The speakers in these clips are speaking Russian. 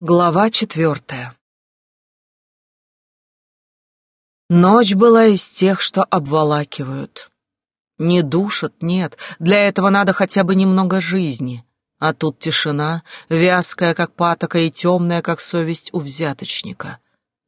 Глава четвертая Ночь была из тех, что обволакивают. Не душат, нет, для этого надо хотя бы немного жизни. А тут тишина, вязкая, как патока, и темная, как совесть у взяточника.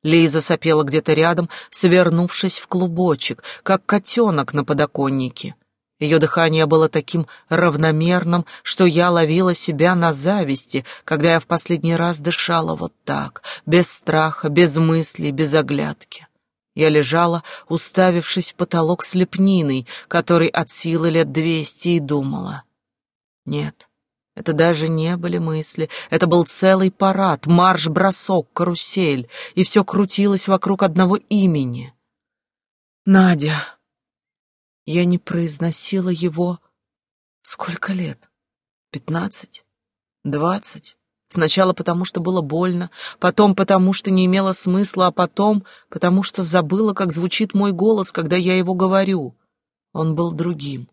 Лиза сопела где-то рядом, свернувшись в клубочек, как котенок на подоконнике. Ее дыхание было таким равномерным, что я ловила себя на зависти, когда я в последний раз дышала вот так, без страха, без мыслей, без оглядки. Я лежала, уставившись в потолок с лепниной, который от силы лет двести, и думала. Нет, это даже не были мысли, это был целый парад, марш-бросок, карусель, и все крутилось вокруг одного имени. Надя. Я не произносила его... Сколько лет? Пятнадцать? Двадцать? Сначала потому, что было больно, потом потому, что не имело смысла, а потом потому, что забыла, как звучит мой голос, когда я его говорю. Он был другим.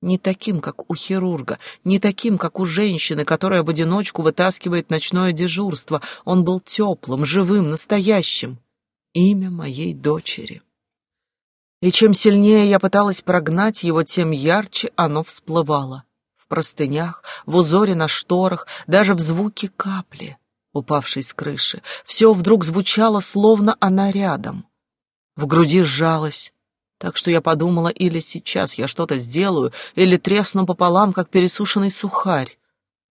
Не таким, как у хирурга, не таким, как у женщины, которая в одиночку вытаскивает ночное дежурство. Он был теплым, живым, настоящим. Имя моей дочери. И чем сильнее я пыталась прогнать его, тем ярче оно всплывало. В простынях, в узоре на шторах, даже в звуке капли, упавшей с крыши. Все вдруг звучало, словно она рядом. В груди сжалось, так что я подумала, или сейчас я что-то сделаю, или тресну пополам, как пересушенный сухарь.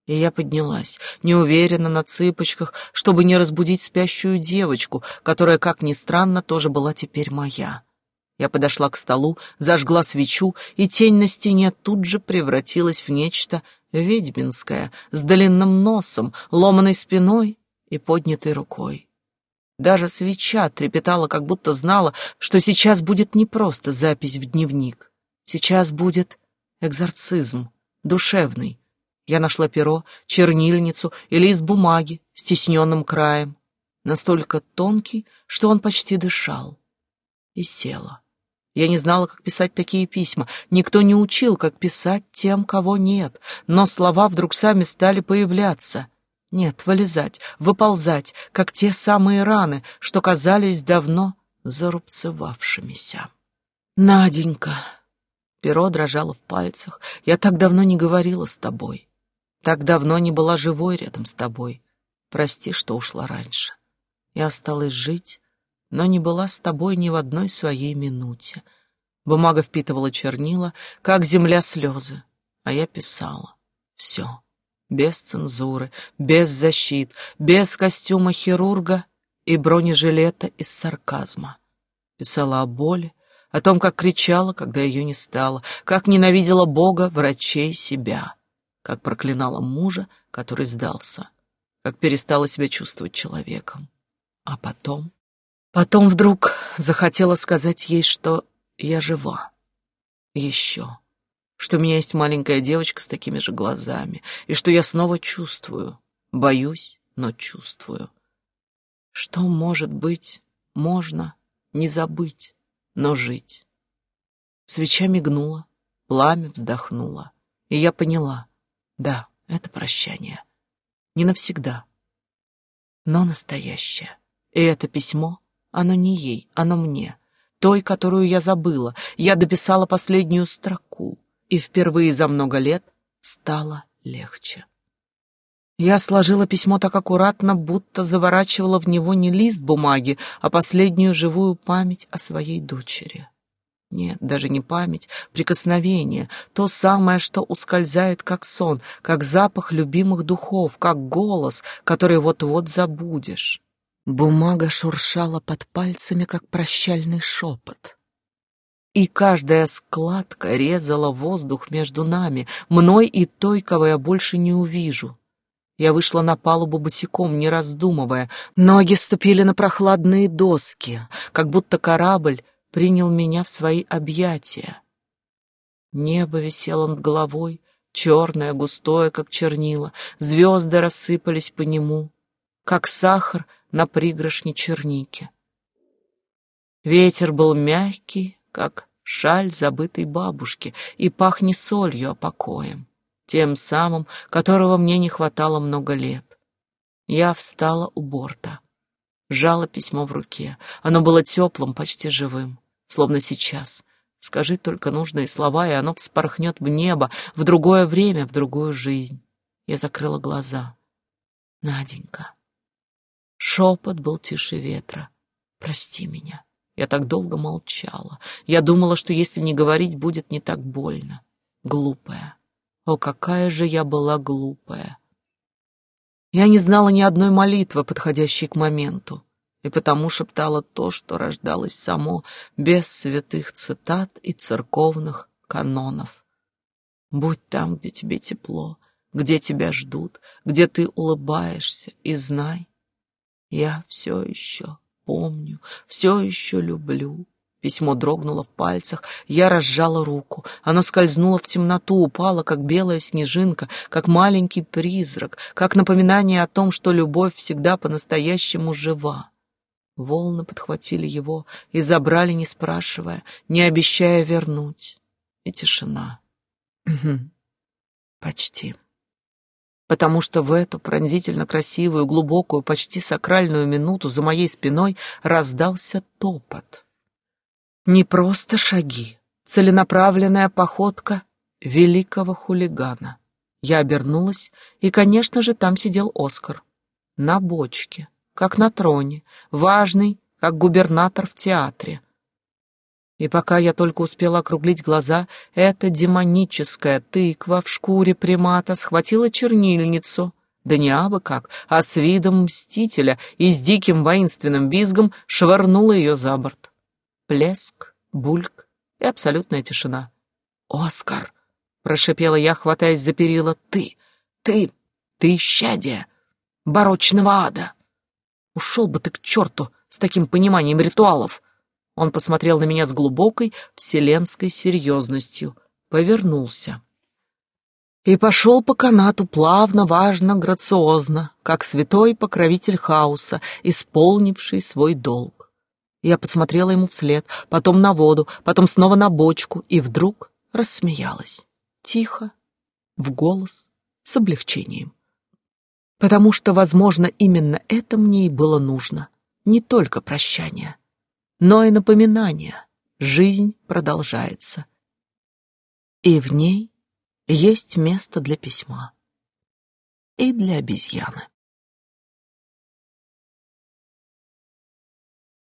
И я поднялась, неуверенно на цыпочках, чтобы не разбудить спящую девочку, которая, как ни странно, тоже была теперь моя. Я подошла к столу, зажгла свечу, и тень на стене тут же превратилась в нечто ведьминское, с длинным носом, ломаной спиной и поднятой рукой. Даже свеча трепетала, как будто знала, что сейчас будет не просто запись в дневник. Сейчас будет экзорцизм, душевный. Я нашла перо, чернильницу и лист бумаги с тисненным краем, настолько тонкий, что он почти дышал, и села. Я не знала, как писать такие письма. Никто не учил, как писать тем, кого нет. Но слова вдруг сами стали появляться. Нет, вылезать, выползать, как те самые раны, что казались давно зарубцевавшимися. «Наденька!» Перо дрожало в пальцах. «Я так давно не говорила с тобой. Так давно не была живой рядом с тобой. Прости, что ушла раньше. Я осталась жить, но не была с тобой ни в одной своей минуте. Бумага впитывала чернила, как земля слезы, а я писала. Все. Без цензуры, без защит, без костюма хирурга и бронежилета из сарказма. Писала о боли, о том, как кричала, когда ее не стало, как ненавидела Бога, врачей, себя, как проклинала мужа, который сдался, как перестала себя чувствовать человеком. А потом... Потом вдруг захотела сказать ей, что я жива. Еще. Что у меня есть маленькая девочка с такими же глазами, и что я снова чувствую. Боюсь, но чувствую. Что, может быть, можно не забыть, но жить. Свеча мигнула, пламя вздохнуло, и я поняла. Да, это прощание. Не навсегда, но настоящее. И это письмо оно не ей, оно мне. Той, которую я забыла. Я дописала последнюю строку. И впервые за много лет стало легче. Я сложила письмо так аккуратно, будто заворачивала в него не лист бумаги, а последнюю живую память о своей дочери. Нет, даже не память, прикосновение, то самое, что ускользает как сон, как запах любимых духов, как голос, который вот-вот забудешь. Бумага шуршала под пальцами, как прощальный шепот. И каждая складка резала воздух между нами, мной и той, кого я больше не увижу. Я вышла на палубу босиком, не раздумывая. Ноги ступили на прохладные доски, как будто корабль принял меня в свои объятия. Небо висело над головой, черное, густое, как чернила, звезды рассыпались по нему, как сахар — на пригоршне черники. Ветер был мягкий, как шаль забытой бабушки, и пах не солью, а покоем, тем самым, которого мне не хватало много лет. Я встала у борта, сжала письмо в руке. Оно было теплым, почти живым, словно сейчас. Скажи только нужные слова, и оно вспорхнет в небо, в другое время, в другую жизнь. Я закрыла глаза. Наденька. Шепот был тише ветра. Прости меня. Я так долго молчала. Я думала, что если не говорить, будет не так больно. Глупая. О, какая же я была глупая. Я не знала ни одной молитвы, подходящей к моменту, и потому шептала то, что рождалось само, без святых цитат и церковных канонов. Будь там, где тебе тепло, где тебя ждут, где ты улыбаешься, и знай, я все еще помню, все еще люблю. Письмо дрогнуло в пальцах, я разжала руку. Оно скользнуло в темноту, упало, как белая снежинка, как маленький призрак, как напоминание о том, что любовь всегда по-настоящему жива. Волны подхватили его и забрали, не спрашивая, не обещая вернуть. И тишина. Почти потому что в эту пронзительно красивую, глубокую, почти сакральную минуту за моей спиной раздался топот. Не просто шаги, целенаправленная походка великого хулигана. Я обернулась, и, конечно же, там сидел Оскар. На бочке, как на троне, важный, как губернатор в театре. И пока я только успела округлить глаза, эта демоническая тыква в шкуре примата схватила чернильницу, да не абы как, а с видом мстителя и с диким воинственным визгом швырнула ее за борт. Плеск, бульк и абсолютная тишина. «Оскар!» — прошипела я, хватаясь за перила. «Ты! Ты! Ты исчадие! Барочного ада! Ушел бы ты к черту с таким пониманием ритуалов!» Он посмотрел на меня с глубокой вселенской серьезностью, повернулся. И пошел по канату плавно, важно, грациозно, как святой покровитель хаоса, исполнивший свой долг. Я посмотрела ему вслед, потом на воду, потом снова на бочку, и вдруг рассмеялась. Тихо, в голос, с облегчением. Потому что, возможно, именно это мне и было нужно. Не только прощание но и напоминание. Жизнь продолжается. И в ней есть место для письма. И для обезьяны.